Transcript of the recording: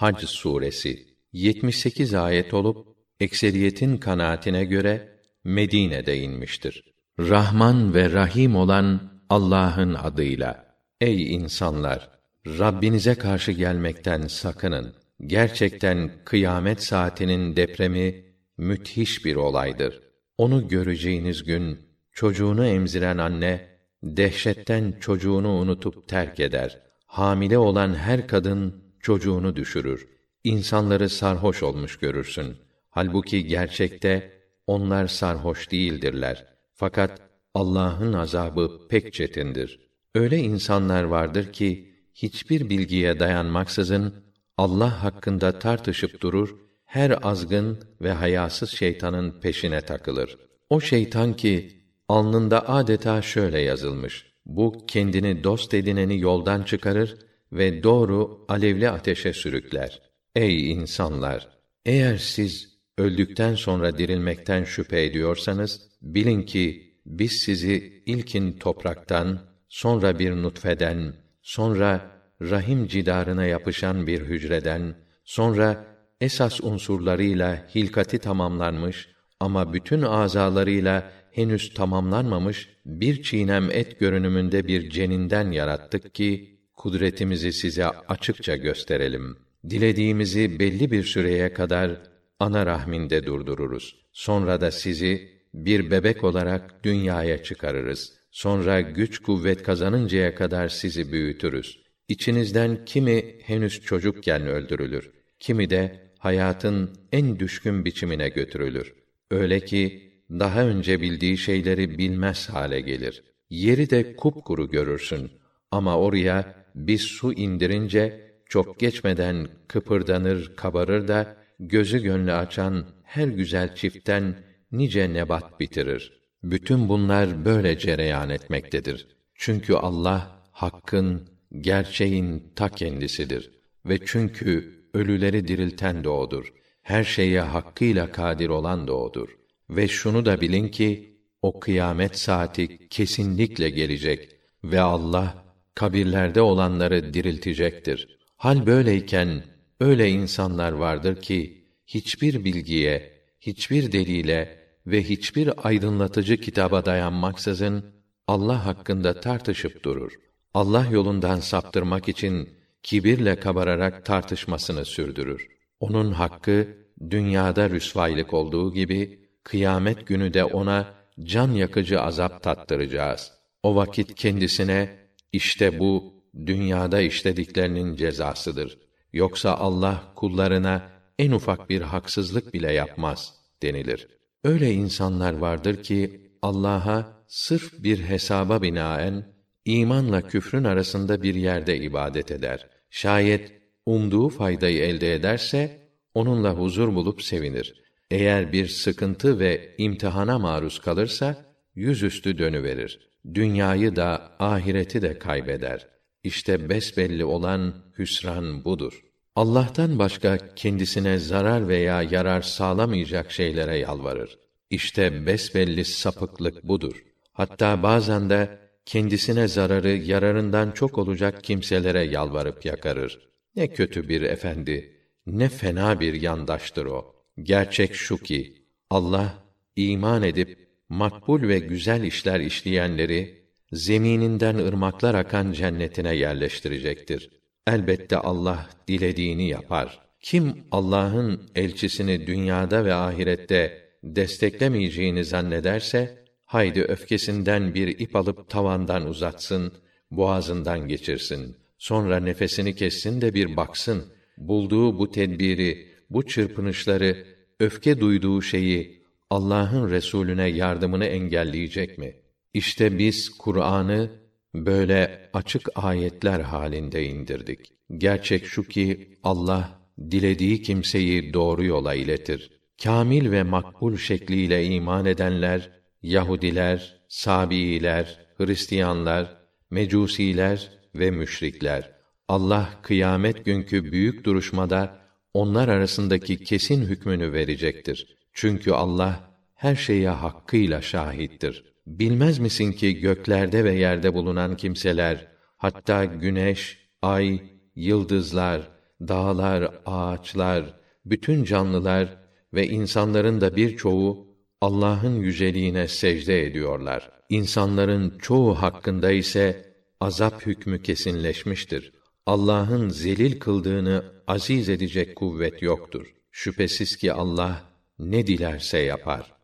Hac suresi 78 ayet olup ekseriyetin kanaatine göre Medine'de inmiştir. Rahman ve Rahim olan Allah'ın adıyla. Ey insanlar, Rabbinize karşı gelmekten sakının. Gerçekten kıyamet saatinin depremi müthiş bir olaydır. Onu göreceğiniz gün çocuğunu emziren anne dehşetten çocuğunu unutup terk eder. Hamile olan her kadın çocuğunu düşürür. İnsanları sarhoş olmuş görürsün. Halbuki gerçekte onlar sarhoş değildirler. Fakat Allah'ın azabı pek çetindir. Öyle insanlar vardır ki hiçbir bilgiye dayanmaksızın Allah hakkında tartışıp durur, her azgın ve hayasız şeytanın peşine takılır. O şeytan ki alnında adeta şöyle yazılmış: Bu kendini dost edineni yoldan çıkarır ve doğru alevli ateşe sürükler. Ey insanlar, eğer siz öldükten sonra dirilmekten şüphe ediyorsanız bilin ki biz sizi ilkin topraktan, sonra bir nutfeden, sonra rahim cidarına yapışan bir hücreden, sonra esas unsurlarıyla hilkati tamamlanmış ama bütün azalarıyla henüz tamamlanmamış bir çiğnem et görünümünde bir ceninden yarattık ki kudretimizi size açıkça gösterelim. Dilediğimizi belli bir süreye kadar ana rahminde durdururuz. Sonra da sizi bir bebek olarak dünyaya çıkarırız. Sonra güç kuvvet kazanıncaya kadar sizi büyütürüz. İçinizden kimi henüz çocukken öldürülür, kimi de hayatın en düşkün biçimine götürülür. Öyle ki daha önce bildiği şeyleri bilmez hale gelir. Yeri de kupkuru görürsün ama oraya bir su indirince çok geçmeden kıpırdanır, kabarır da gözü gönlü açan her güzel çiftten nice nebat bitirir. Bütün bunlar böyle cereyan etmektedir. Çünkü Allah hakkın, gerçeğin ta kendisidir ve çünkü ölüleri dirilten de odur. Her şeye hakkıyla kadir olan da odur. Ve şunu da bilin ki o kıyamet saati kesinlikle gelecek ve Allah kabirlerde olanları diriltecektir. Hal böyleyken öyle insanlar vardır ki hiçbir bilgiye, hiçbir delile ve hiçbir aydınlatıcı kitaba dayanmaksızın Allah hakkında tartışıp durur. Allah yolundan saptırmak için kibirle kabararak tartışmasını sürdürür. Onun hakkı dünyada rüsvaylık olduğu gibi kıyamet günü de ona can yakıcı azap tattıracağız. O vakit kendisine işte bu dünyada işlediklerinin cezasıdır. Yoksa Allah kullarına en ufak bir haksızlık bile yapmaz denilir. Öyle insanlar vardır ki Allah'a sırf bir hesaba binaen imanla küfrün arasında bir yerde ibadet eder. Şayet umduğu faydayı elde ederse onunla huzur bulup sevinir. Eğer bir sıkıntı ve imtihana maruz kalırsa yüzüstü dönüverir. Dünyayı da ahireti de kaybeder. İşte besbelli olan hüsran budur. Allah'tan başka kendisine zarar veya yarar sağlamayacak şeylere yalvarır. İşte besbelli sapıklık budur. Hatta bazen de kendisine zararı yararından çok olacak kimselere yalvarıp yakarır. Ne kötü bir efendi, ne fena bir yandaştır o. Gerçek şu ki Allah iman edip makbul ve güzel işler işleyenleri zemininden ırmaklar akan cennetine yerleştirecektir. Elbette Allah dilediğini yapar. Kim Allah'ın elçisini dünyada ve ahirette desteklemeyeceğini zannederse haydi öfkesinden bir ip alıp tavandan uzatsın, boğazından geçirsin. Sonra nefesini kessin de bir baksın. Bulduğu bu tedbiri, bu çırpınışları, öfke duyduğu şeyi Allah'ın Resulüne yardımını engelleyecek mi? İşte biz Kur'an'ı böyle açık ayetler halinde indirdik. Gerçek şu ki Allah dilediği kimseyi doğru yola iletir. Kamil ve makbul şekliyle iman edenler Yahudiler, Sabiiler, Hristiyanlar, Mecusiler ve müşrikler. Allah kıyamet günkü büyük duruşmada onlar arasındaki kesin hükmünü verecektir. Çünkü Allah her şeye hakkıyla şahittir. Bilmez misin ki göklerde ve yerde bulunan kimseler, hatta güneş, ay, yıldızlar, dağlar, ağaçlar, bütün canlılar ve insanların da birçoğu Allah'ın yüceliğine secde ediyorlar. İnsanların çoğu hakkında ise azap hükmü kesinleşmiştir. Allah'ın zelil kıldığını aziz edecek kuvvet yoktur. Şüphesiz ki Allah ne dilerse yapar.